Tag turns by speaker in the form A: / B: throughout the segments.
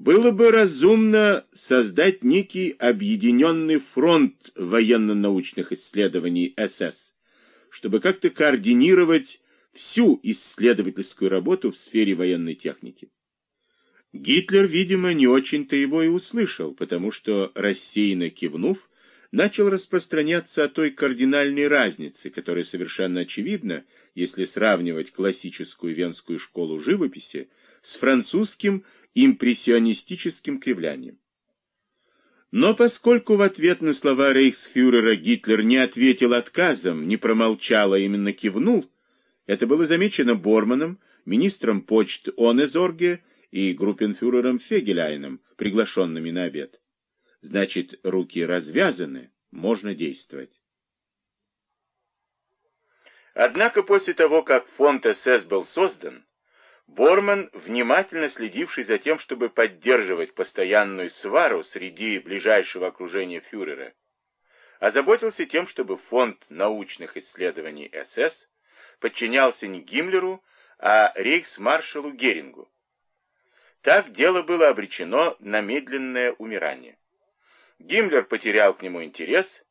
A: Было бы разумно создать некий объединенный фронт военно-научных исследований СС, чтобы как-то координировать всю исследовательскую работу в сфере военной техники. Гитлер, видимо, не очень-то его и услышал, потому что, рассеянно кивнув, начал распространяться о той кардинальной разнице, которая совершенно очевидна, если сравнивать классическую венскую школу живописи с французским импрессионистическим кривлянием. Но поскольку в ответ на слова рейхсфюрера Гитлер не ответил отказом, не промолчал, а именно кивнул, это было замечено Борманом, министром почт Онезорге и группенфюрером Фегеляйном, приглашенными на обед. Значит, руки развязаны, можно действовать. Однако после того, как фонд СС был создан, Борман, внимательно следивший за тем, чтобы поддерживать постоянную свару среди ближайшего окружения фюрера, озаботился тем, чтобы фонд научных исследований СС подчинялся не Гиммлеру, а рейхсмаршалу Герингу. Так дело было обречено на медленное умирание. Гиммлер потерял к нему интерес,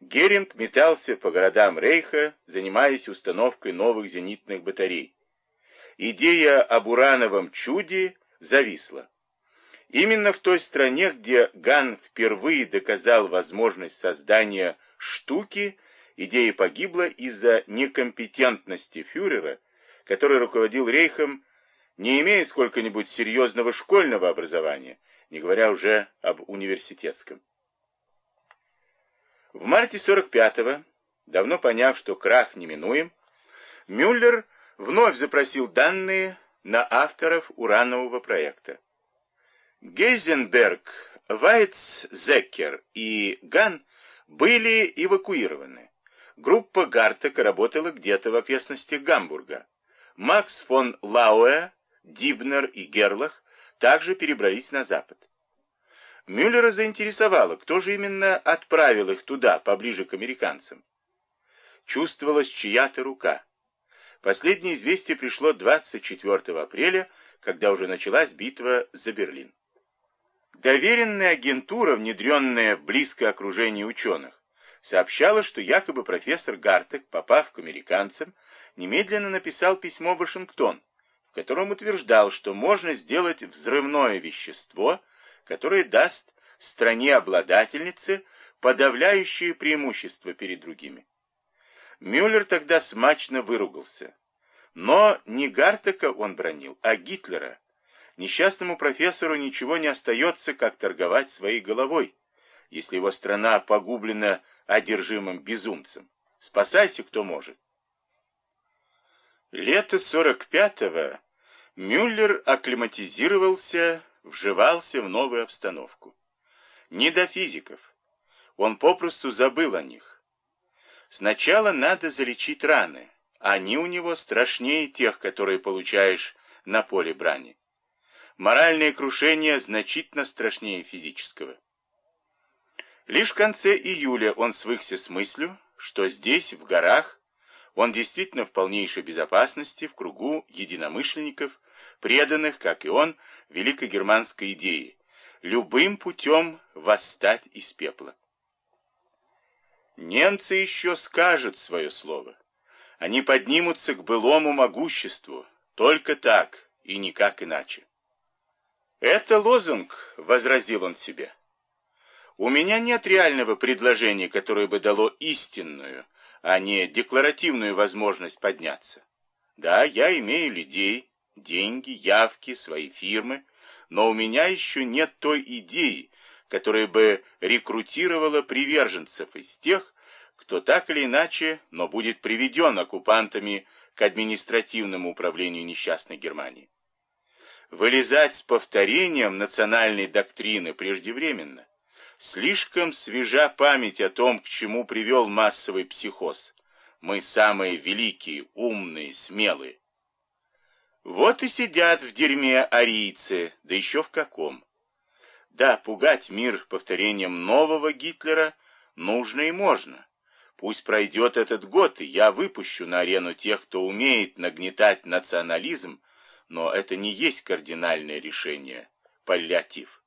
A: Геринг метался по городам Рейха, занимаясь установкой новых зенитных батарей. Идея об урановом чуде зависла. Именно в той стране, где Ган впервые доказал возможность создания штуки, идея погибла из-за некомпетентности фюрера, который руководил Рейхом, не имея сколько-нибудь серьезного школьного образования, не говоря уже об университетском. В марте 45-го, давно поняв, что крах неминуем, Мюллер вновь запросил данные на авторов уранового проекта. Гейзенберг, Вайцзекер и Ган были эвакуированы. Группа Гартека работала где-то в окрестностях Гамбурга. Макс фон Лауэ, Дибнер и Герлах также перебрались на запад. Мюллера заинтересовало, кто же именно отправил их туда, поближе к американцам. Чувствовалась чья-то рука. Последнее известие пришло 24 апреля, когда уже началась битва за Берлин. Доверенная агентура, внедренная в близкое окружение ученых, сообщала, что якобы профессор Гартек, попав к американцам, немедленно написал письмо в Вашингтон, в котором утверждал, что можно сделать взрывное вещество – которое даст стране-обладательнице подавляющее преимущество перед другими. Мюллер тогда смачно выругался. Но не Гартека он бронил, а Гитлера. Несчастному профессору ничего не остается, как торговать своей головой, если его страна погублена одержимым безумцем. Спасайся, кто может. Лето 45-го Мюллер акклиматизировался вживался в новую обстановку. Не до физиков. Он попросту забыл о них. Сначала надо залечить раны. Они у него страшнее тех, которые получаешь на поле брани. Моральное крушение значительно страшнее физического. Лишь в конце июля он свыкся с мыслью, что здесь, в горах, он действительно в полнейшей безопасности, в кругу единомышленников, преданных, как и он, великогерманской идее, любым путем восстать из пепла. Немцы еще скажут свое слово. Они поднимутся к былому могуществу, только так и никак иначе. «Это лозунг», — возразил он себе. «У меня нет реального предложения, которое бы дало истинную, а не декларативную возможность подняться. Да, я имею людей, деньги, явки, свои фирмы, но у меня еще нет той идеи, которая бы рекрутировала приверженцев из тех, кто так или иначе, но будет приведен оккупантами к административному управлению несчастной Германии. Вылезать с повторением национальной доктрины преждевременно. Слишком свежа память о том, к чему привел массовый психоз. Мы самые великие, умные, смелые. Вот и сидят в дерьме арийцы, да еще в каком. Да, пугать мир повторением нового Гитлера нужно и можно. Пусть пройдет этот год, и я выпущу на арену тех, кто умеет нагнетать национализм, но это не есть кардинальное решение паллиатив.